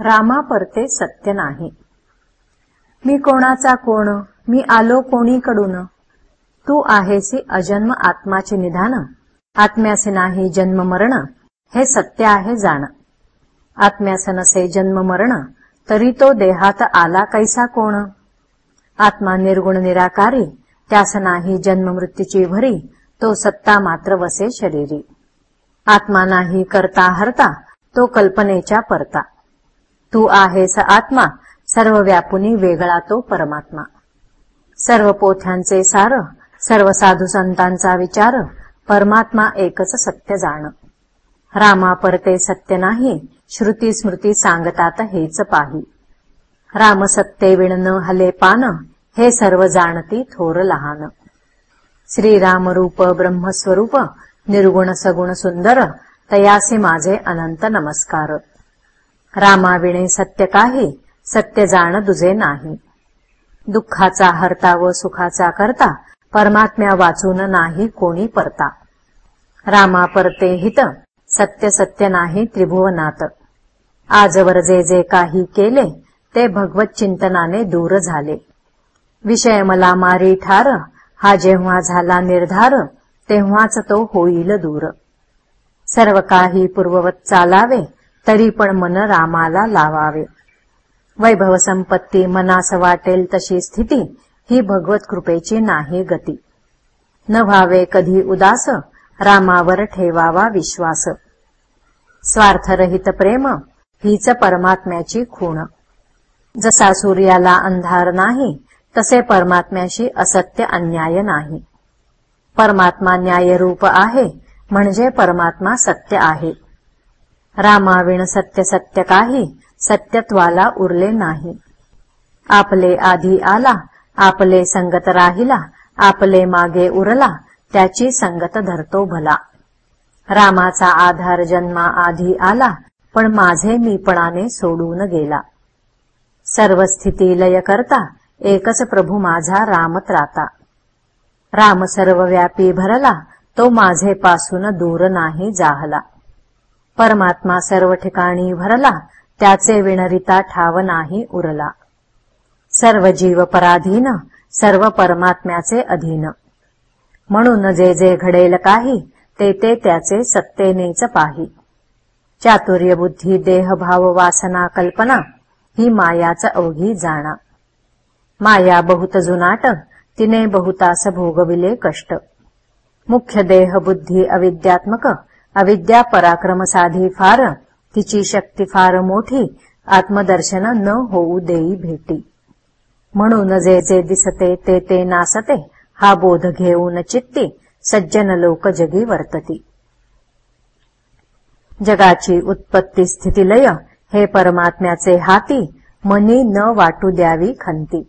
रामा परते सत्य नाही. मी कोणाचा कोण? मी आलो कोणीकडून? तू आहेसी अजन्म आत्माचे निधान. आत्म्यासे नाही जन्म मरण. हे सत्य आहे जाण. आत्म्यास नसे जन्म मरण. तरी तो देहात आला कैसा कोण? आत्मा निर्गुण निराकारी. त्यास नाही जन्म मृत्यूची भरी. तो सत्ता मात्र वसे शरीरी. आत्मा नाही करता हरता. तो कल्पनेच्या परता. तू आहेस आत्मा. सर्व व्यापुनी वेगळा तो परमात्मा. सर्व पोथ्यांचे सार सर्व साधू संतांचा विचार परमात्मा एकच सत्य जाण. रामा परते सत्य नाही श्रुती स्मृती सांगतात हेच पाही. राम सत्ते विण हले पान हे सर्व जाणती थोर लहान. श्रीराम रूप ब्रह्मस्वरूप निर्गुण सगुण सुंदर तयासी माझे अनंत नमस्कार. रामाविणे सत्य काही सत्य जाण दुजे नाही. दुःखाचा हरता व सुखाचा करता परमात्म्या वाचून नाही कोणी परता. रामा परते हित सत्य सत्य नाही त्रिभुवनात. आजवर जे जे काही केले ते भगवत चिंतनाने दूर झाले. विषय मला मारी ठार हा जेव्हा झाला निर्धार तेव्हाच तो होईल दूर. सर्व काही पूर्ववत चालावे तरी पण मन रामाला लावावे. वैभव संपत्ती मनास वाटेल तशी स्थिती ही भगवत कृपेची नाही गती. न व्हावे कधी उदास रामावर ठेवावा विश्वास. स्वार्थरहित प्रेम हीच परमात्म्याची खूण. जसा सूर्याला अंधार नाही तसे परमात्म्याशी असत्य अन्याय नाही. परमात्मा न्यायरूप आहे म्हणजे परमात्मा सत्य आहे. रामाविण सत्य सत्य काही सत्यत्वाला उरले नाही. आपले आधी आला आपले संगत राहिला आपले मागे उरला त्याची संगत धरतो भला. रामाचा आधार जन्मा आधी आला पण माझे मीपणाने सोडून गेला. सर्व स्थिती लय करता एकच प्रभू माझा रामत राहता. राम सर्वव्यापी भरला तो माझे पासून दूर नाही जाहला. परमात्मा सर्व ठिकाणी भरला त्याचे विनरिता ठाव नाही उरला. सर्व जीव पराधीन सर्व परमात्म्याचे अधीन. म्हणून जे जे घडेल काही ते ते त्याचे सत्तेनेच पाही. चातुर्य बुद्धी देह भाव वासना कल्पना ही मायाच अवघी जाणा. माया बहुत जुनाट तिने बहुतास भोगविले कष्ट. मुख्य देह बुद्धी अविद्यात्मक अविद्या पराक्रम साधी फार तिची शक्ती फार मोठी आत्मदर्शन न होऊ देई भेटी. म्हणून जे जे दिसते ते ते नासते हा बोध घेऊन चित्ती सज्जन लोक जगी वर्तती. जगाची उत्पत्ती स्थितीलय हे परमात्म्याचे हाती मनी न वाटू द्यावी खंती.